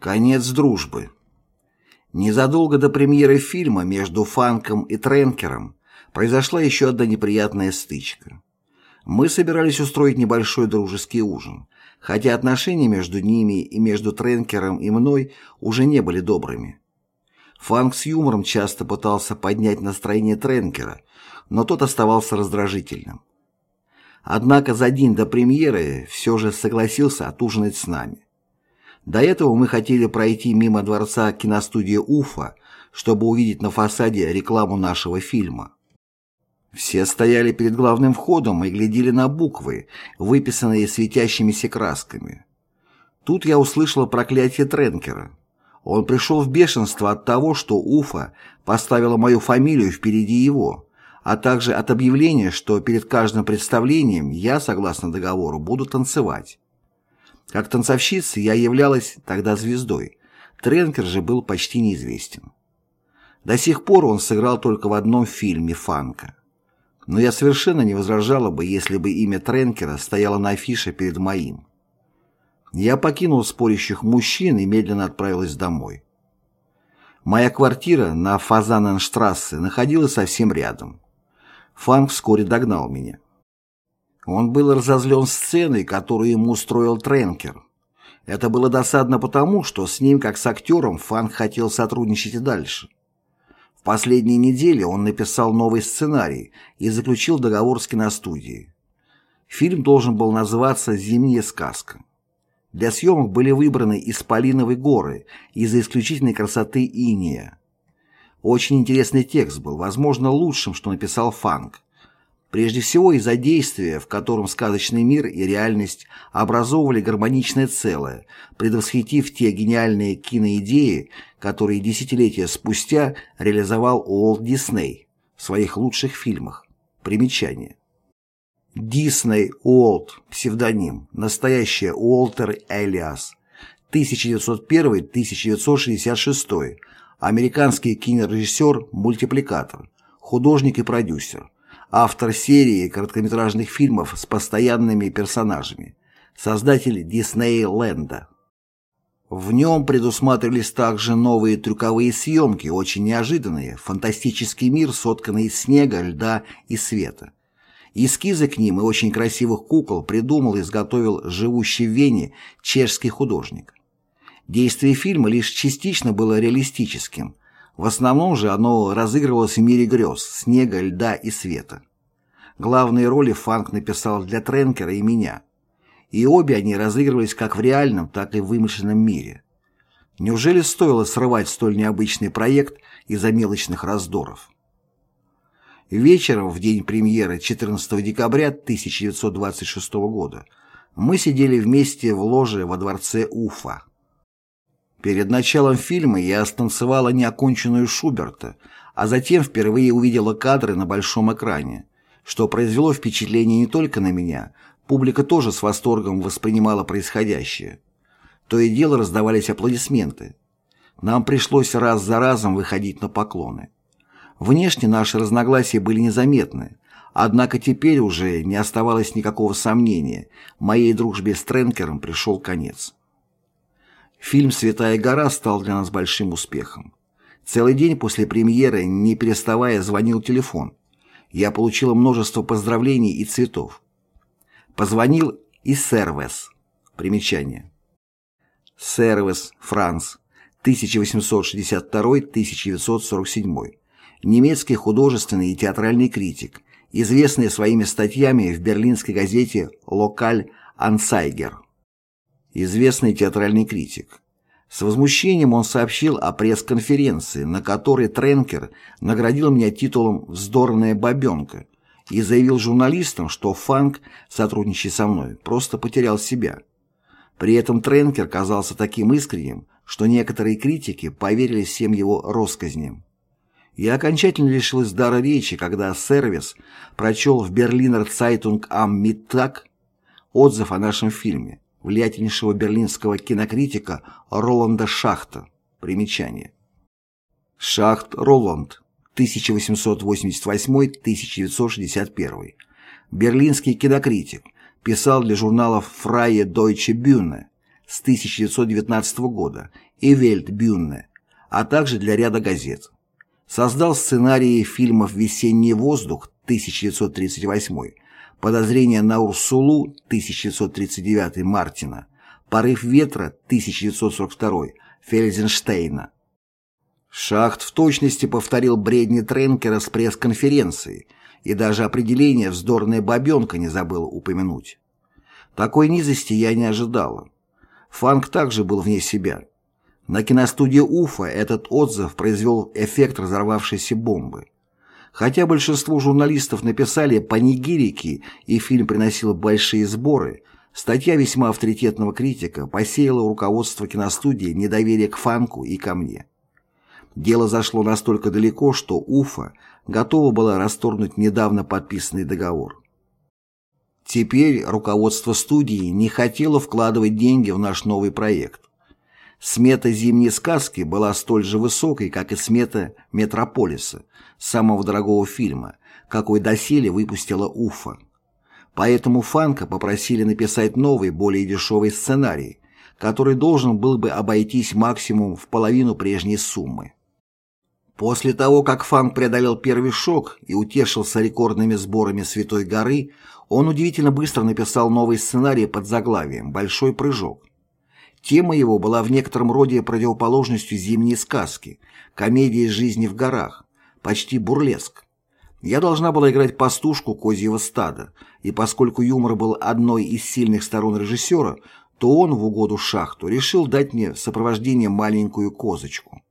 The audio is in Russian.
Конец дружбы. Незадолго до премьеры фильма между Фанком и Тренкером произошла еще одна неприятная стычка. Мы собирались устроить небольшой дружеский ужин, хотя отношения между ними и между Тренкером и мной уже не были добрыми. Фанк с юмором часто пытался поднять настроение Тренкера, но тот оставался раздражительным. Однако за день до премьеры все же согласился отужинать с нами. До этого мы хотели пройти мимо дворца киностудии «Уфа», чтобы увидеть на фасаде рекламу нашего фильма. Все стояли перед главным входом и глядели на буквы, выписанные светящимися красками. Тут я услышала проклятие Тренкера. Он пришел в бешенство от того, что Уфа поставила мою фамилию впереди его, а также от объявления, что перед каждым представлением я, согласно договору, буду танцевать. Как танцовщица я являлась тогда звездой, Тренкер же был почти неизвестен. До сих пор он сыграл только в одном фильме «Фанка». Но я совершенно не возражала бы, если бы имя Тренкера стояло на афише перед моим. Я покинул спорящих мужчин и медленно отправилась домой. Моя квартира на Фазаненштрассе находилась совсем рядом. Фанк вскоре догнал меня. Он был разозлен сценой, которую ему устроил Тренкер. Это было досадно потому, что с ним, как с актером, Фанк хотел сотрудничать и дальше. В последние недели он написал новый сценарий и заключил договор с киностудией. Фильм должен был называться «Зимняя сказка». Для съемок были выбраны Исполиновые горы из-за исключительной красоты иния. Очень интересный текст был, возможно, лучшим, что написал Фанк. Прежде всего из-за действия, в котором сказочный мир и реальность образовывали гармоничное целое, предвосхитив те гениальные киноидеи, которые десятилетия спустя реализовал Уолт Дисней в своих лучших фильмах. Примечание. Дисней Уолт, псевдоним, настоящее Уолтер Элиас, 1901-1966, американский кинорежиссер-мультипликатор, художник и продюсер автор серии короткометражных фильмов с постоянными персонажами, создатель Диснейленда. В нем предусматривались также новые трюковые съемки, очень неожиданные, фантастический мир, сотканный из снега, льда и света. Эскизы к ним и очень красивых кукол придумал и изготовил живущий в Вене чешский художник. Действие фильма лишь частично было реалистическим, в основном же оно разыгрывалось в мире грез, снега, льда и света. Главные роли Фанк написал для Тренкера и меня. И обе они разыгрывались как в реальном, так и в вымышленном мире. Неужели стоило срывать столь необычный проект из-за мелочных раздоров? Вечером, в день премьеры 14 декабря 1926 года, мы сидели вместе в ложе во дворце Уфа. Перед началом фильма я станцевала неоконченную Шуберта, а затем впервые увидела кадры на большом экране, что произвело впечатление не только на меня, публика тоже с восторгом воспринимала происходящее. То и дело раздавались аплодисменты. Нам пришлось раз за разом выходить на поклоны. Внешне наши разногласия были незаметны, однако теперь уже не оставалось никакого сомнения, моей дружбе с Тренкером пришел конец. Фильм «Святая гора» стал для нас большим успехом. Целый день после премьеры, не переставая, звонил телефон. Я получила множество поздравлений и цветов. Позвонил и Сервес. Примечание. Сервес, Франц, 1862-1947. Немецкий художественный и театральный критик, известный своими статьями в берлинской газете «Локаль Ансайгер» известный театральный критик. С возмущением он сообщил о пресс-конференции, на которой Тренкер наградил меня титулом «Вздорная бабенка» и заявил журналистам, что Фанк, сотрудничая со мной, просто потерял себя. При этом Тренкер казался таким искренним, что некоторые критики поверили всем его россказням. Я окончательно лишилась дара речи, когда сервис прочел в Berliner Zeitung am Mittag отзыв о нашем фильме, влиятельнейшего берлинского кинокритика Роланда Шахта. Примечание. Шахт Роланд, 1888-1961. Берлинский кинокритик. Писал для журналов Freie Deutsche Bühne, с 1919 года и Вельт Бюнне, а также для ряда газет. Создал сценарии фильмов «Весенний воздух» 1938, «Подозрение на Урсулу» 1939 Мартина, «Порыв ветра» 1942 Фельзенштейна. Шахт в точности повторил бредни Тренкера с пресс-конференции и даже определение «вздорная бабенка» не забыл упомянуть. Такой низости я не ожидала. Фанк также был вне себя. На киностудии Уфа этот отзыв произвел эффект разорвавшейся бомбы. Хотя большинство журналистов написали панигирики и фильм приносил большие сборы, статья весьма авторитетного критика посеяла руководство киностудии недоверие к Фанку и ко мне. Дело зашло настолько далеко, что Уфа готова была расторгнуть недавно подписанный договор. Теперь руководство студии не хотело вкладывать деньги в наш новый проект. Смета «Зимней сказки» была столь же высокой, как и смета «Метрополиса», самого дорогого фильма, какой доселе выпустила Уфа. Поэтому Фанка попросили написать новый, более дешевый сценарий, который должен был бы обойтись максимум в половину прежней суммы. После того, как Фанк преодолел первый шок и утешился рекордными сборами «Святой горы», он удивительно быстро написал новый сценарий под заглавием «Большой прыжок». Тема его была в некотором роде противоположностью зимней сказки, комедии жизни в горах, почти бурлеск. Я должна была играть пастушку козьего стада, и поскольку юмор был одной из сильных сторон режиссера, то он в угоду шахту решил дать мне в сопровождение маленькую козочку.